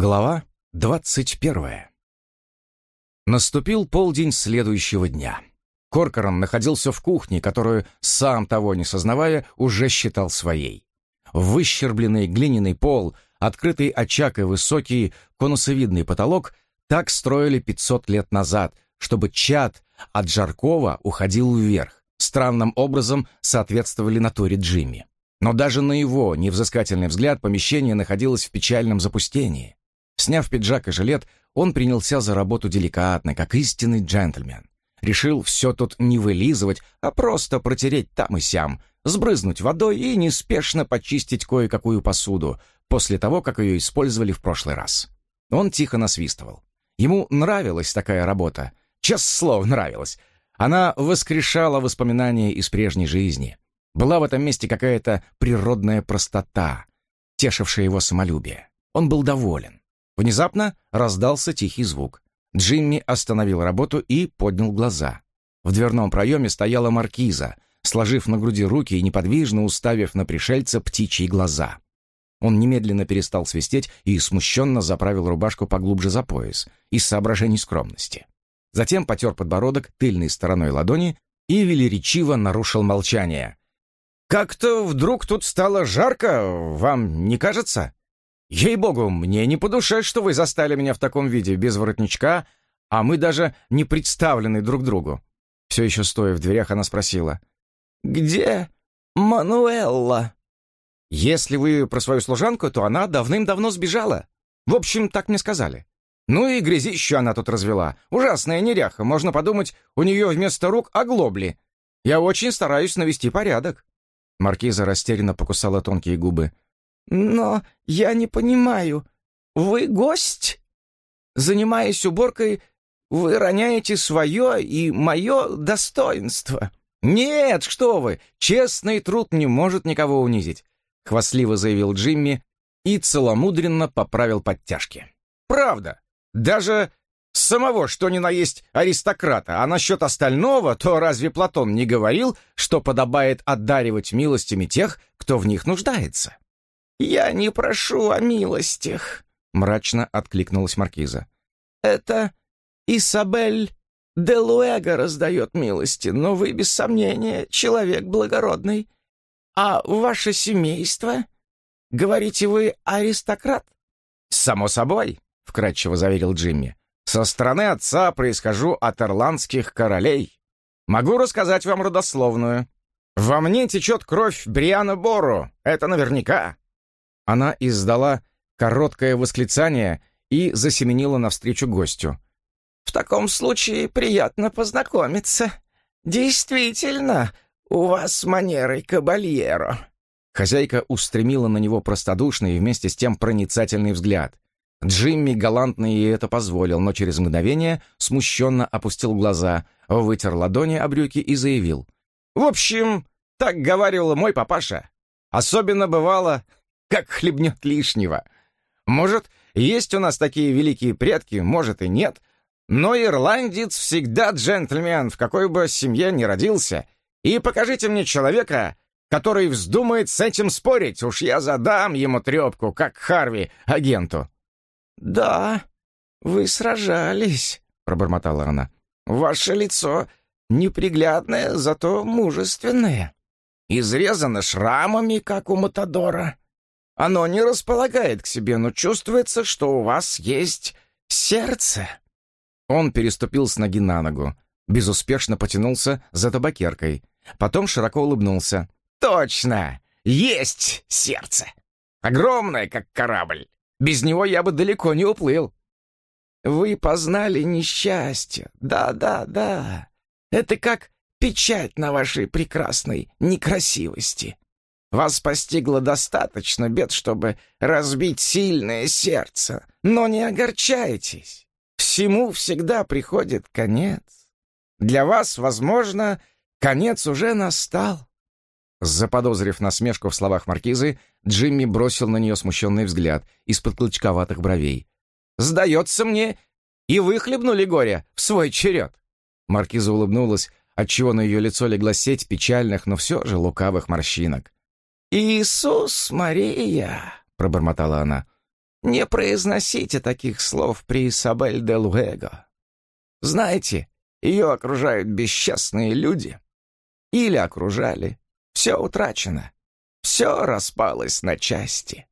Глава двадцать первая. Наступил полдень следующего дня. Коркоран находился в кухне, которую, сам того не сознавая, уже считал своей. Выщербленный глиняный пол, открытый очаг и высокий конусовидный потолок так строили 500 лет назад, чтобы чад от Жаркова уходил вверх, странным образом соответствовали натуре Джимми. Но даже на его невзыскательный взгляд помещение находилось в печальном запустении. Сняв пиджак и жилет, он принялся за работу деликатно, как истинный джентльмен. Решил все тут не вылизывать, а просто протереть там и сям, сбрызнуть водой и неспешно почистить кое-какую посуду, после того, как ее использовали в прошлый раз. Он тихо насвистывал. Ему нравилась такая работа. Честное слово, нравилась. Она воскрешала воспоминания из прежней жизни. Была в этом месте какая-то природная простота, тешившая его самолюбие. Он был доволен. Внезапно раздался тихий звук. Джимми остановил работу и поднял глаза. В дверном проеме стояла маркиза, сложив на груди руки и неподвижно уставив на пришельца птичьи глаза. Он немедленно перестал свистеть и смущенно заправил рубашку поглубже за пояс, из соображений скромности. Затем потер подбородок тыльной стороной ладони и велеречиво нарушил молчание. «Как-то вдруг тут стало жарко, вам не кажется?» Ей-богу, мне не по душе, что вы застали меня в таком виде, без воротничка, а мы даже не представлены друг другу. Все еще стоя в дверях, она спросила. «Где Мануэлла?» «Если вы про свою служанку, то она давным-давно сбежала. В общем, так мне сказали. Ну и грязище она тут развела. Ужасная неряха. Можно подумать, у нее вместо рук оглобли. Я очень стараюсь навести порядок». Маркиза растерянно покусала тонкие губы. «Но я не понимаю. Вы гость? Занимаясь уборкой, вы роняете свое и мое достоинство». «Нет, что вы! Честный труд не может никого унизить», — хвастливо заявил Джимми и целомудренно поправил подтяжки. «Правда. Даже самого, что ни на есть аристократа, а насчет остального, то разве Платон не говорил, что подобает отдаривать милостями тех, кто в них нуждается?» «Я не прошу о милостях», — мрачно откликнулась маркиза. «Это Исабель де Луэго раздает милости, но вы, без сомнения, человек благородный. А ваше семейство? Говорите, вы аристократ?» «Само собой», — вкратчиво заверил Джимми. «Со стороны отца происхожу от ирландских королей. Могу рассказать вам родословную. Во мне течет кровь Бриана Бору, это наверняка. Она издала короткое восклицание и засеменила навстречу гостю. «В таком случае приятно познакомиться. Действительно, у вас манеры кабальеро». Хозяйка устремила на него простодушный и вместе с тем проницательный взгляд. Джимми галантно ей это позволил, но через мгновение смущенно опустил глаза, вытер ладони о брюки и заявил. «В общем, так говорил мой папаша. Особенно бывало, как хлебнет лишнего. Может, есть у нас такие великие предки, может и нет, но ирландец всегда джентльмен, в какой бы семье ни родился. И покажите мне человека, который вздумает с этим спорить, уж я задам ему трепку, как Харви, агенту». «Да, вы сражались», — пробормотала она. «Ваше лицо неприглядное, зато мужественное. Изрезано шрамами, как у Матадора. Оно не располагает к себе, но чувствуется, что у вас есть сердце». Он переступил с ноги на ногу, безуспешно потянулся за табакеркой, потом широко улыбнулся. «Точно! Есть сердце! Огромное, как корабль! Без него я бы далеко не уплыл!» «Вы познали несчастье! Да-да-да! Это как печать на вашей прекрасной некрасивости!» Вас постигло достаточно бед, чтобы разбить сильное сердце. Но не огорчайтесь. Всему всегда приходит конец. Для вас, возможно, конец уже настал. Заподозрив насмешку в словах маркизы, Джимми бросил на нее смущенный взгляд из-под клочковатых бровей. «Сдается мне, и вы хлебнули горе в свой черед!» Маркиза улыбнулась, отчего на ее лицо легла сеть печальных, но все же лукавых морщинок. «Иисус Мария!» — пробормотала она. Не произносите таких слов при Исабель де Луэго. Знаете, ее окружают бесчестные люди. Или окружали. Все утрачено. Все распалось на части.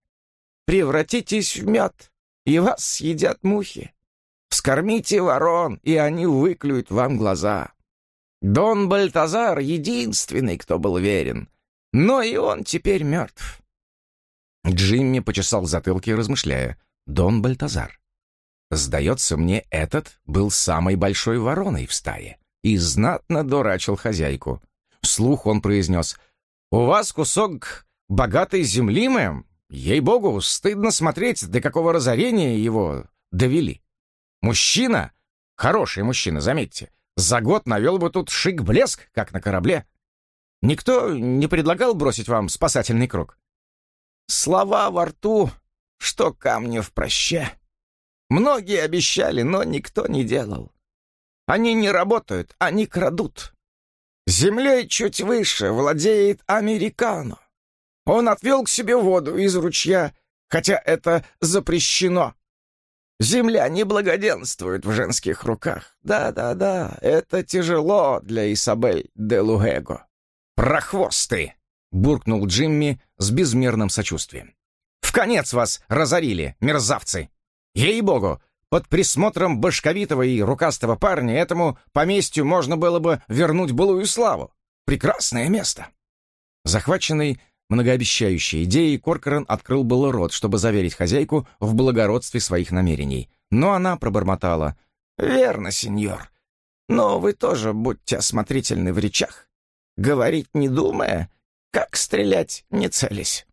Превратитесь в мед, и вас съедят мухи. Вскормите ворон, и они выклюют вам глаза. Дон Бальтазар — единственный, кто был верен, но и он теперь мертв. Джимми почесал затылки, размышляя. Дон Бальтазар. Сдается мне, этот был самой большой вороной в стае и знатно дурачил хозяйку. Вслух он произнес, «У вас кусок богатой земли, мэм? Ей-богу, стыдно смотреть, до какого разорения его довели. Мужчина, хороший мужчина, заметьте, за год навел бы тут шик-блеск, как на корабле. Никто не предлагал бросить вам спасательный круг?» Слова во рту, что камни в проще. Многие обещали, но никто не делал. Они не работают, они крадут. Землей чуть выше владеет американо. Он отвел к себе воду из ручья, хотя это запрещено. Земля не благоденствует в женских руках. Да-да-да, это тяжело для Исабель де Луэго. «Прохвосты!» — буркнул Джимми с безмерным сочувствием. «В конец вас разорили, мерзавцы! Ей-богу, под присмотром башковитого и рукастого парня этому поместью можно было бы вернуть былую славу. Прекрасное место!» Захваченный многообещающей идеей, Коркоран открыл было рот, чтобы заверить хозяйку в благородстве своих намерений. Но она пробормотала. «Верно, сеньор. Но вы тоже будьте осмотрительны в речах. Говорить не думая, как стрелять, не целясь?»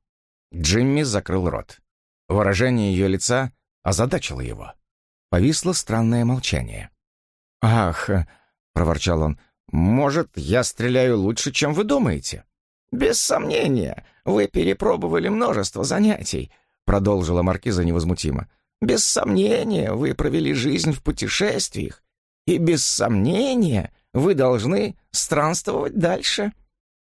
Джимми закрыл рот. Выражение ее лица озадачило его. Повисло странное молчание. «Ах!» — проворчал он. «Может, я стреляю лучше, чем вы думаете?» «Без сомнения, вы перепробовали множество занятий», — продолжила маркиза невозмутимо. «Без сомнения, вы провели жизнь в путешествиях, и без сомнения вы должны странствовать дальше».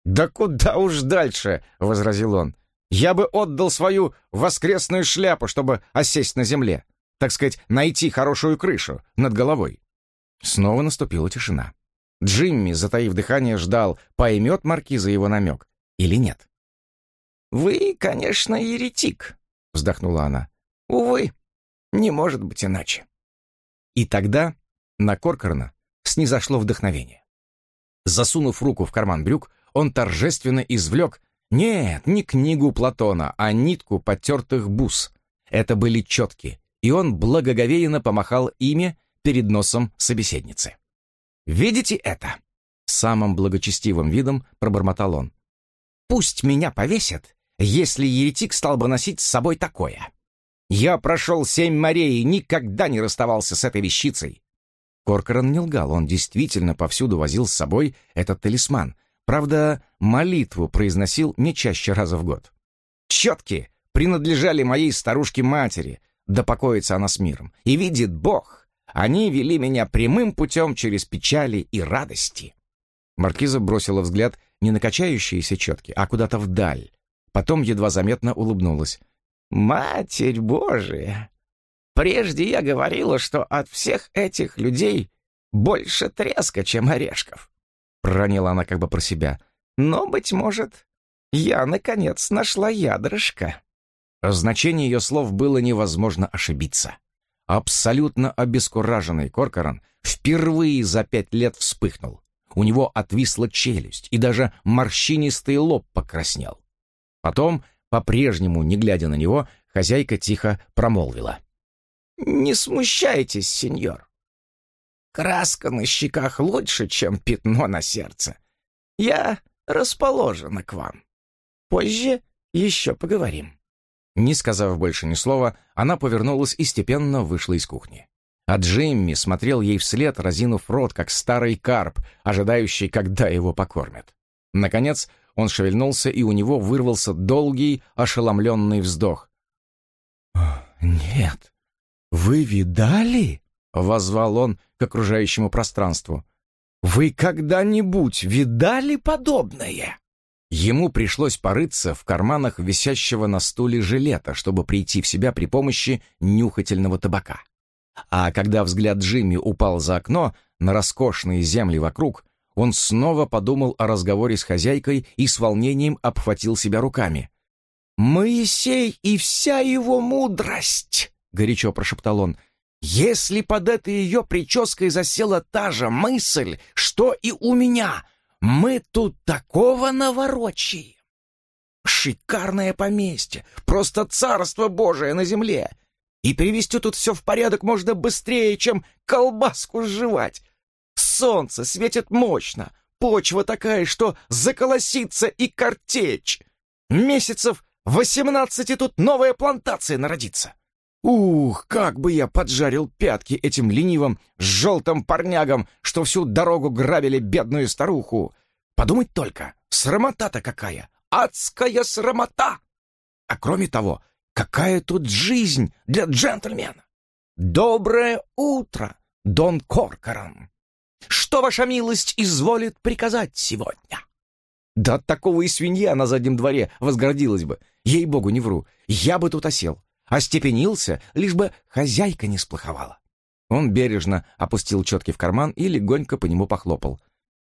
«Да куда уж дальше!» — возразил он. «Я бы отдал свою воскресную шляпу, чтобы осесть на земле. Так сказать, найти хорошую крышу над головой». Снова наступила тишина. Джимми, затаив дыхание, ждал, поймет маркиза его намек или нет. «Вы, конечно, еретик», — вздохнула она. «Увы, не может быть иначе». И тогда на Коркорна снизошло вдохновение. Засунув руку в карман брюк, он торжественно извлек нет, не книгу Платона, а нитку потертых бус. Это были четки, и он благоговейно помахал ими перед носом собеседницы. «Видите это?» Самым благочестивым видом пробормотал он. «Пусть меня повесят, если еретик стал бы носить с собой такое. Я прошел семь морей и никогда не расставался с этой вещицей». Коркоран не лгал, он действительно повсюду возил с собой этот талисман — Правда, молитву произносил не чаще раза в год. Четки принадлежали моей старушке-матери, да покоится она с миром. И видит Бог, они вели меня прямым путем через печали и радости. Маркиза бросила взгляд не на качающиеся четки, а куда-то вдаль. Потом едва заметно улыбнулась. «Матерь Божия! Прежде я говорила, что от всех этих людей больше треска, чем орешков. Проронила она как бы про себя. «Но, быть может, я, наконец, нашла ядрышко». В ее слов было невозможно ошибиться. Абсолютно обескураженный Коркоран впервые за пять лет вспыхнул. У него отвисла челюсть, и даже морщинистый лоб покраснел. Потом, по-прежнему не глядя на него, хозяйка тихо промолвила. «Не смущайтесь, сеньор. Краска на щеках лучше, чем пятно на сердце. Я расположена к вам. Позже еще поговорим». Не сказав больше ни слова, она повернулась и степенно вышла из кухни. А Джимми смотрел ей вслед, разинув рот, как старый карп, ожидающий, когда его покормят. Наконец он шевельнулся, и у него вырвался долгий, ошеломленный вздох. «Нет, вы видали?» — возвал он к окружающему пространству. «Вы когда-нибудь видали подобное?» Ему пришлось порыться в карманах висящего на стуле жилета, чтобы прийти в себя при помощи нюхательного табака. А когда взгляд Джимми упал за окно на роскошные земли вокруг, он снова подумал о разговоре с хозяйкой и с волнением обхватил себя руками. «Моисей и вся его мудрость!» — горячо прошептал он. «Если под этой ее прической засела та же мысль, что и у меня, мы тут такого наворочаем! Шикарное поместье, просто царство Божие на земле! И привести тут все в порядок можно быстрее, чем колбаску сживать. Солнце светит мощно, почва такая, что заколосится и картечь. Месяцев восемнадцати тут новая плантация народится. Ух, как бы я поджарил пятки этим ленивым желтым парнягам, что всю дорогу грабили бедную старуху. Подумать только, срамота-то какая, адская срамота! А кроме того, какая тут жизнь для джентльмена! Доброе утро, Дон Коркоран! Что ваша милость изволит приказать сегодня?» Да от такого и свинья на заднем дворе возгордилась бы. Ей-богу, не вру. Я бы тут осел. Остепенился, лишь бы хозяйка не сплоховала. Он бережно опустил четки в карман и легонько по нему похлопал.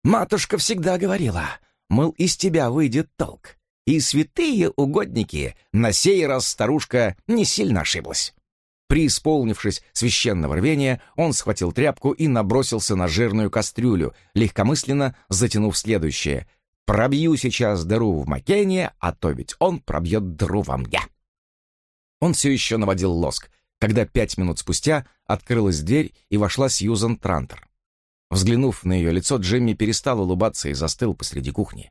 «Матушка всегда говорила, мол, из тебя выйдет толк. И святые угодники, на сей раз старушка не сильно ошиблась». Преисполнившись священного рвения, он схватил тряпку и набросился на жирную кастрюлю, легкомысленно затянув следующее. «Пробью сейчас дыру в Макене, а то ведь он пробьет дыру во мне». Он все еще наводил лоск, когда пять минут спустя открылась дверь и вошла Сьюзан Трантер. Взглянув на ее лицо, Джимми перестал улыбаться и застыл посреди кухни.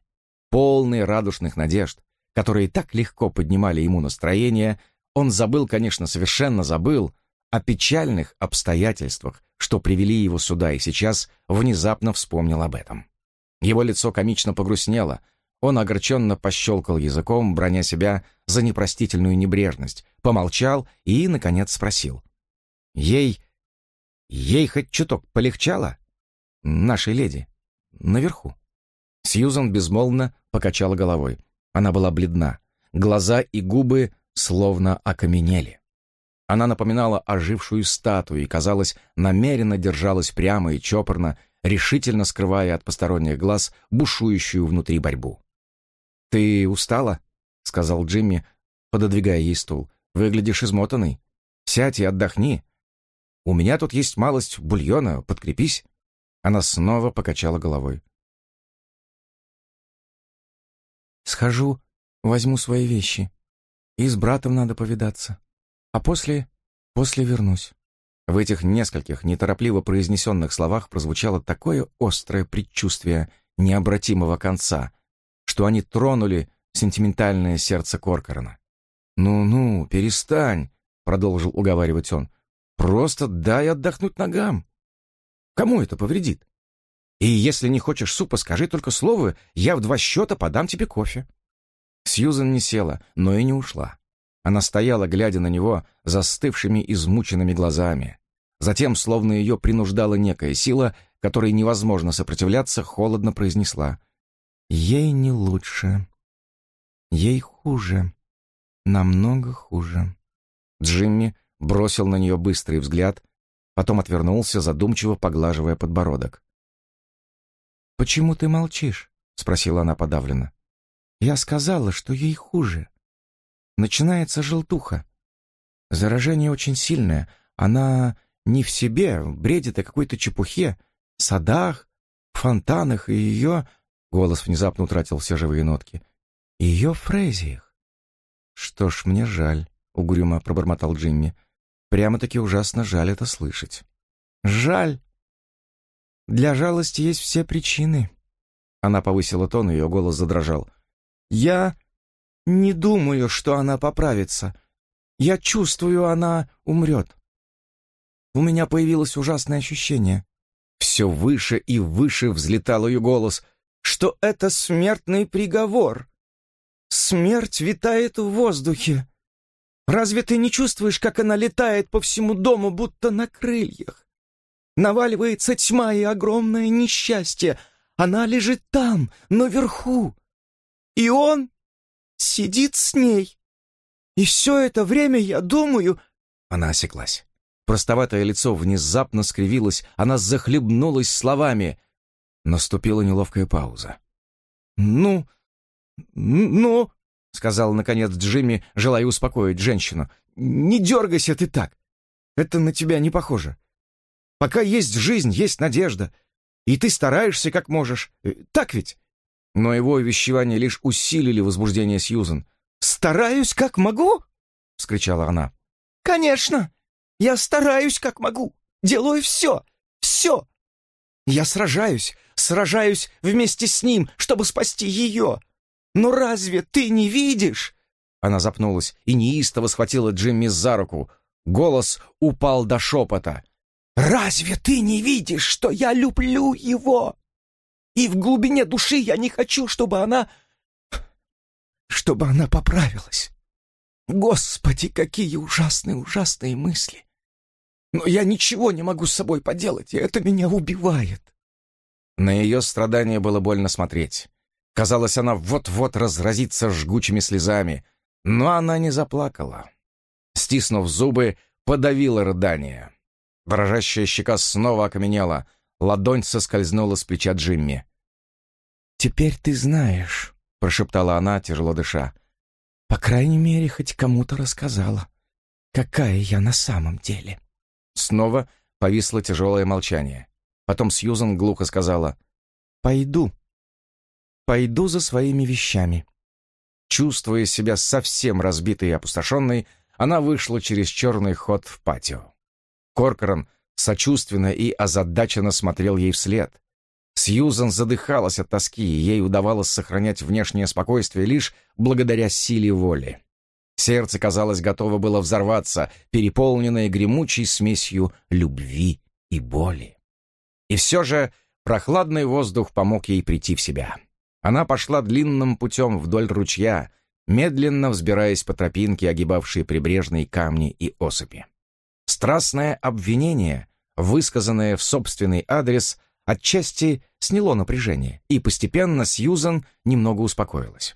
Полный радужных надежд, которые так легко поднимали ему настроение, он забыл, конечно, совершенно забыл о печальных обстоятельствах, что привели его сюда, и сейчас внезапно вспомнил об этом. Его лицо комично погрустнело, он огорченно пощелкал языком, броня себя за непростительную небрежность, помолчал и, наконец, спросил. «Ей... ей хоть чуток полегчало? Нашей леди. Наверху». Сьюзан безмолвно покачала головой. Она была бледна. Глаза и губы словно окаменели. Она напоминала ожившую статую и, казалось, намеренно держалась прямо и чопорно, решительно скрывая от посторонних глаз бушующую внутри борьбу. «Ты устала?» — сказал Джимми, пододвигая ей стул. «Выглядишь измотанный. Сядь и отдохни. У меня тут есть малость бульона, подкрепись». Она снова покачала головой. «Схожу, возьму свои вещи», и с братом надо повидаться. А после... после вернусь». В этих нескольких неторопливо произнесенных словах прозвучало такое острое предчувствие необратимого конца, что они тронули сентиментальное сердце Коркорона. «Ну-ну, перестань», — продолжил уговаривать он. «Просто дай отдохнуть ногам. Кому это повредит? И если не хочешь супа, скажи только слово, я в два счета подам тебе кофе». Сьюзен не села, но и не ушла. Она стояла, глядя на него застывшими, измученными глазами. Затем, словно ее принуждала некая сила, которой невозможно сопротивляться, холодно произнесла. «Ей не лучше. Ей хуже. Намного хуже». Джимми бросил на нее быстрый взгляд, потом отвернулся, задумчиво поглаживая подбородок. «Почему ты молчишь?» — спросила она подавленно. Я сказала, что ей хуже. Начинается желтуха. Заражение очень сильное. Она не в себе, бредит о какой-то чепухе, садах, фонтанах и ее... Голос внезапно утратил все живые нотки. Ее фрезиях. Что ж, мне жаль, угрюмо пробормотал Джимми. Прямо-таки ужасно жаль это слышать. Жаль. Для жалости есть все причины. Она повысила тон, и ее голос задрожал. Я не думаю, что она поправится. Я чувствую, она умрет. У меня появилось ужасное ощущение. Все выше и выше взлетал ее голос, что это смертный приговор. Смерть витает в воздухе. Разве ты не чувствуешь, как она летает по всему дому, будто на крыльях? Наваливается тьма и огромное несчастье. Она лежит там, наверху, И он сидит с ней. И все это время я думаю...» Она осеклась. Простоватое лицо внезапно скривилось, она захлебнулась словами. Наступила неловкая пауза. «Ну, ну...» — сказал, наконец, Джимми, желая успокоить женщину. «Не дергайся ты так. Это на тебя не похоже. Пока есть жизнь, есть надежда. И ты стараешься как можешь. Э, так ведь?» Но его увещевания лишь усилили возбуждение Сьюзен. «Стараюсь как могу?» — вскричала она. «Конечно! Я стараюсь как могу. Делаю все, все. Я сражаюсь, сражаюсь вместе с ним, чтобы спасти ее. Но разве ты не видишь?» Она запнулась и неистово схватила Джимми за руку. Голос упал до шепота. «Разве ты не видишь, что я люблю его? И в глубине души я не хочу, чтобы она... чтобы она поправилась. Господи, какие ужасные, ужасные мысли! Но я ничего не могу с собой поделать, и это меня убивает». На ее страдания было больно смотреть. Казалось, она вот-вот разразится жгучими слезами, но она не заплакала. Стиснув зубы, подавила рыдание. Дрожащая щека снова окаменела, ладонь соскользнула с плеча Джимми. «Теперь ты знаешь», — прошептала она, тяжело дыша. «По крайней мере, хоть кому-то рассказала, какая я на самом деле». Снова повисло тяжелое молчание. Потом Сьюзан глухо сказала «Пойду, Пойду за своими вещами». Чувствуя себя совсем разбитой и опустошенной, она вышла через черный ход в патио. Коркоран сочувственно и озадаченно смотрел ей вслед. Сьюзан задыхалась от тоски, и ей удавалось сохранять внешнее спокойствие лишь благодаря силе воли. Сердце, казалось, готово было взорваться, переполненное гремучей смесью любви и боли. И все же прохладный воздух помог ей прийти в себя. Она пошла длинным путем вдоль ручья, медленно взбираясь по тропинке, огибавшей прибрежные камни и осыпи. Страстное обвинение, высказанное в собственный адрес, отчасти сняло напряжение, и постепенно Сьюзан немного успокоилась.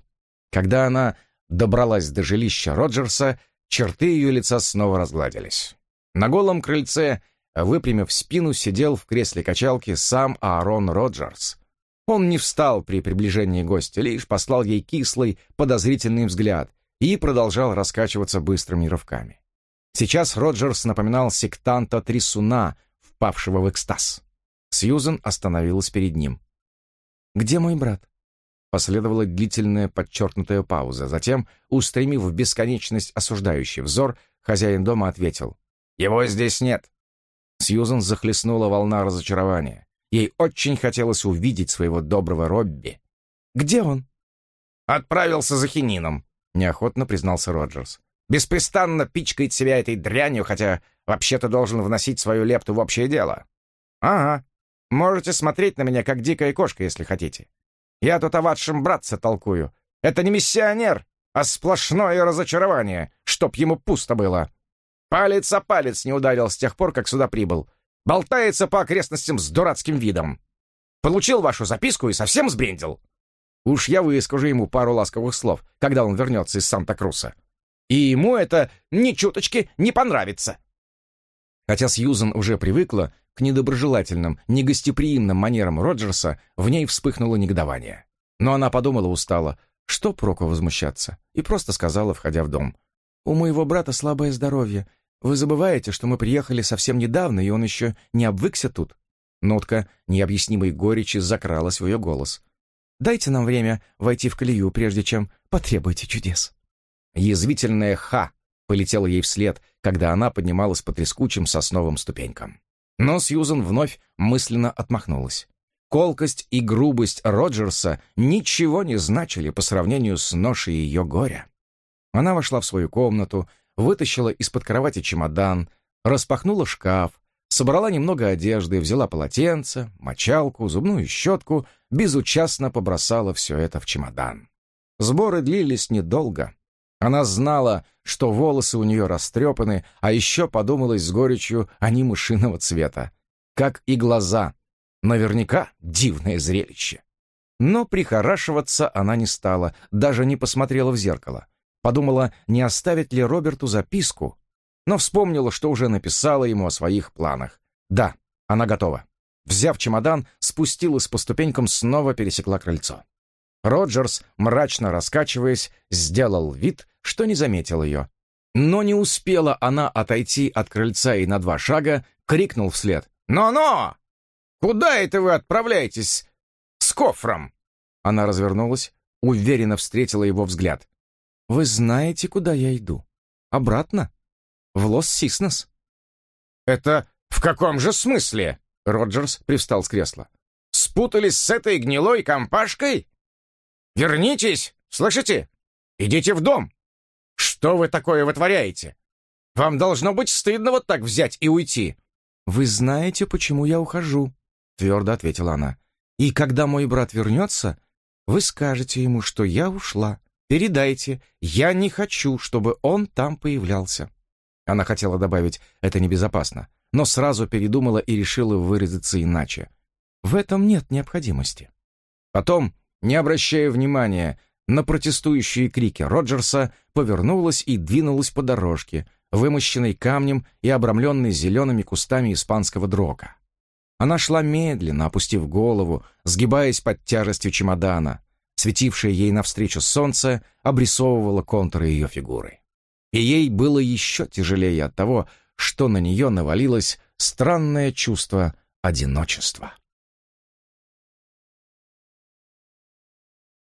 Когда она добралась до жилища Роджерса, черты ее лица снова разгладились. На голом крыльце, выпрямив спину, сидел в кресле качалки сам Аарон Роджерс, он не встал при приближении гостя, лишь послал ей кислый, подозрительный взгляд и продолжал раскачиваться быстрыми рывками. Сейчас Роджерс напоминал сектанта Трисуна, впавшего в экстаз. Сьюзен остановилась перед ним. «Где мой брат?» Последовала длительная подчеркнутая пауза. Затем, устремив в бесконечность осуждающий взор, хозяин дома ответил. «Его здесь нет». Сьюзен захлестнула волна разочарования. Ей очень хотелось увидеть своего доброго Робби. «Где он?» «Отправился за хинином», — неохотно признался Роджерс. «Беспрестанно пичкает себя этой дрянью, хотя вообще-то должен вносить свою лепту в общее дело». «Ага. Можете смотреть на меня, как дикая кошка, если хотите. Я тут о вашем братце толкую. Это не миссионер, а сплошное разочарование, чтоб ему пусто было. Палец о палец не ударил с тех пор, как сюда прибыл. Болтается по окрестностям с дурацким видом. Получил вашу записку и совсем сбрендил. Уж я выскажу ему пару ласковых слов, когда он вернется из Санта-Круса. И ему это ни чуточки не понравится. Хотя Сьюзан уже привыкла к недоброжелательным, негостеприимным манерам Роджерса, в ней вспыхнуло негодование. Но она подумала устало, что проку возмущаться, и просто сказала, входя в дом. «У моего брата слабое здоровье, вы забываете, что мы приехали совсем недавно, и он еще не обвыкся тут?» Нотка необъяснимой горечи закралась в ее голос. «Дайте нам время войти в колею, прежде чем потребуете чудес». Язвительная «ха» полетела ей вслед, когда она поднималась по трескучим сосновым ступенькам. Но Сьюзан вновь мысленно отмахнулась. Колкость и грубость Роджерса ничего не значили по сравнению с ношей ее горя. Она вошла в свою комнату, вытащила из-под кровати чемодан, распахнула шкаф, собрала немного одежды, взяла полотенце, мочалку, зубную щетку, безучастно побросала все это в чемодан. Сборы длились недолго. Она знала, что волосы у нее растрепаны, а еще подумалось с горечью, они мышиного цвета. Как и глаза. Наверняка дивное зрелище. Но прихорашиваться она не стала, даже не посмотрела в зеркало. Подумала, не оставить ли Роберту записку, но вспомнила, что уже написала ему о своих планах. Да, она готова. Взяв чемодан, спустилась по ступенькам, снова пересекла крыльцо. Роджерс, мрачно раскачиваясь, сделал вид, что не заметил ее. Но не успела она отойти от крыльца и на два шага, крикнул вслед. «Но-но! Куда это вы отправляетесь с кофром?» Она развернулась, уверенно встретила его взгляд. «Вы знаете, куда я иду? Обратно? В Лос-Сиснес». «Это в каком же смысле?» Роджерс привстал с кресла. «Спутались с этой гнилой компашкой? Вернитесь, слышите? Идите в дом. Что вы такое вытворяете? Вам должно быть стыдно вот так взять и уйти». «Вы знаете, почему я ухожу», — твердо ответила она. «И когда мой брат вернется, вы скажете ему, что я ушла. Передайте, я не хочу, чтобы он там появлялся». Она хотела добавить «это небезопасно», но сразу передумала и решила выразиться иначе. В этом нет необходимости. Потом, не обращая внимания на протестующие крики Роджерса, повернулась и двинулась по дорожке, вымощенной камнем и обрамленной зелеными кустами испанского дрока. Она шла медленно, опустив голову, сгибаясь под тяжестью чемодана. Светившее ей навстречу солнце обрисовывало контуры ее фигуры. И ей было еще тяжелее от того, что на нее навалилось странное чувство одиночества.